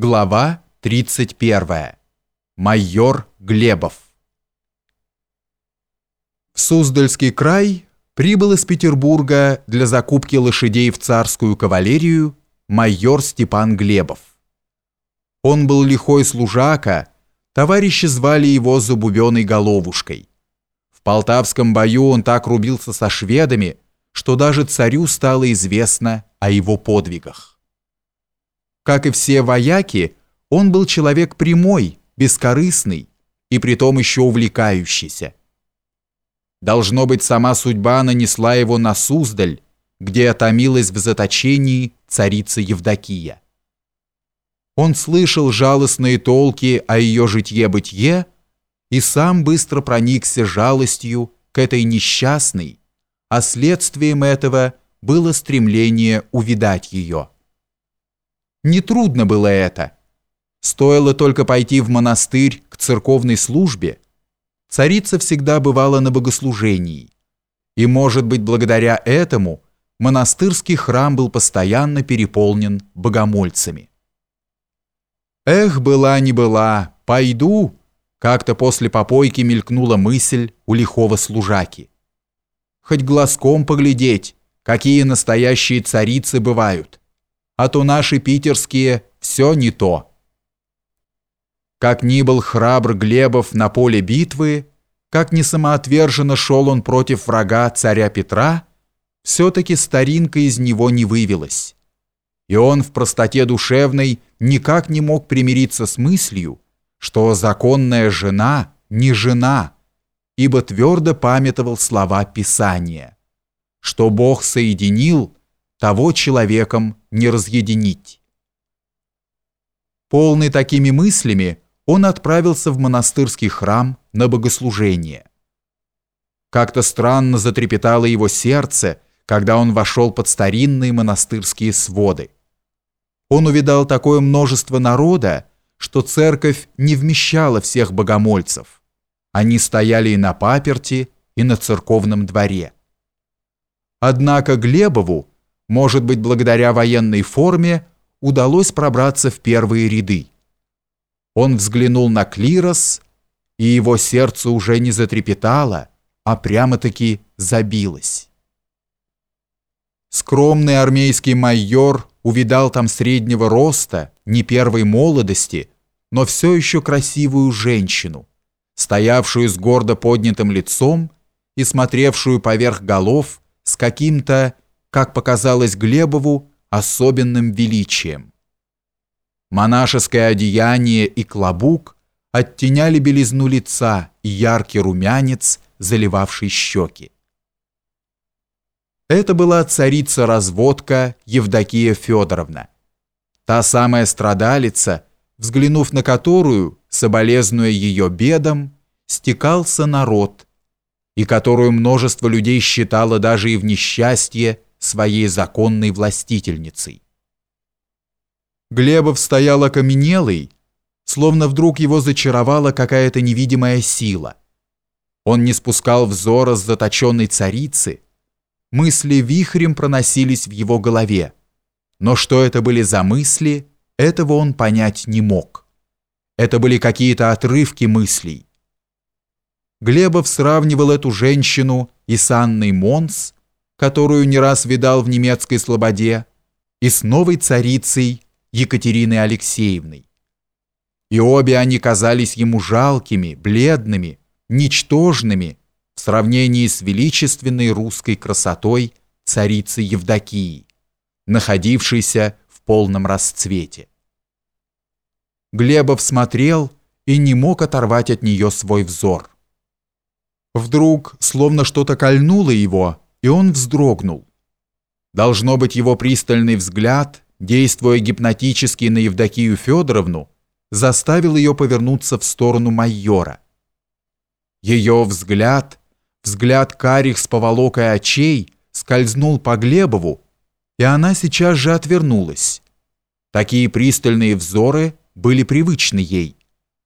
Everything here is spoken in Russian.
Глава 31. Майор Глебов. В Суздальский край прибыл из Петербурга для закупки лошадей в царскую кавалерию майор Степан Глебов. Он был лихой служака, товарищи звали его Забубенной головушкой. В Полтавском бою он так рубился со шведами, что даже царю стало известно о его подвигах. Как и все вояки, он был человек прямой, бескорыстный и притом еще увлекающийся. Должно быть, сама судьба нанесла его на Суздаль, где отомилась в заточении царица Евдокия. Он слышал жалостные толки о ее житье-бытие и сам быстро проникся жалостью к этой несчастной, а следствием этого было стремление увидать ее. Нетрудно было это. Стоило только пойти в монастырь к церковной службе. Царица всегда бывала на богослужении. И, может быть, благодаря этому монастырский храм был постоянно переполнен богомольцами. «Эх, была не была, пойду!» Как-то после попойки мелькнула мысль у лихого служаки. «Хоть глазком поглядеть, какие настоящие царицы бывают!» А то наши питерские все не то. Как ни был храбр Глебов на поле битвы, как ни самоотверженно шел он против врага царя Петра, все-таки старинка из него не вывелась. И он в простоте душевной никак не мог примириться с мыслью, что законная жена не жена, ибо твердо памятовал слова Писания, что Бог соединил – того человеком не разъединить. Полный такими мыслями, он отправился в монастырский храм на богослужение. Как-то странно затрепетало его сердце, когда он вошел под старинные монастырские своды. Он увидал такое множество народа, что церковь не вмещала всех богомольцев. Они стояли и на паперти, и на церковном дворе. Однако Глебову может быть, благодаря военной форме удалось пробраться в первые ряды. Он взглянул на клирос, и его сердце уже не затрепетало, а прямо-таки забилось. Скромный армейский майор увидал там среднего роста, не первой молодости, но все еще красивую женщину, стоявшую с гордо поднятым лицом и смотревшую поверх голов с каким-то как показалось Глебову, особенным величием. Монашеское одеяние и клобук оттеняли белизну лица и яркий румянец, заливавший щеки. Это была царица-разводка Евдокия Федоровна. Та самая страдалица, взглянув на которую, соболезнуя ее бедам, стекался народ, и которую множество людей считало даже и в несчастье своей законной властительницей. Глебов стоял окаменелый, словно вдруг его зачаровала какая-то невидимая сила. Он не спускал взора с заточенной царицы, мысли вихрем проносились в его голове, но что это были за мысли, этого он понять не мог. Это были какие-то отрывки мыслей. Глебов сравнивал эту женщину и с Анной Монс, которую не раз видал в немецкой слободе, и с новой царицей Екатериной Алексеевной. И обе они казались ему жалкими, бледными, ничтожными в сравнении с величественной русской красотой царицы Евдокии, находившейся в полном расцвете. Глебов смотрел и не мог оторвать от нее свой взор. Вдруг, словно что-то кольнуло его, и он вздрогнул. Должно быть, его пристальный взгляд, действуя гипнотически на Евдокию Федоровну, заставил ее повернуться в сторону майора. Ее взгляд, взгляд карих с поволокой очей, скользнул по Глебову, и она сейчас же отвернулась. Такие пристальные взоры были привычны ей.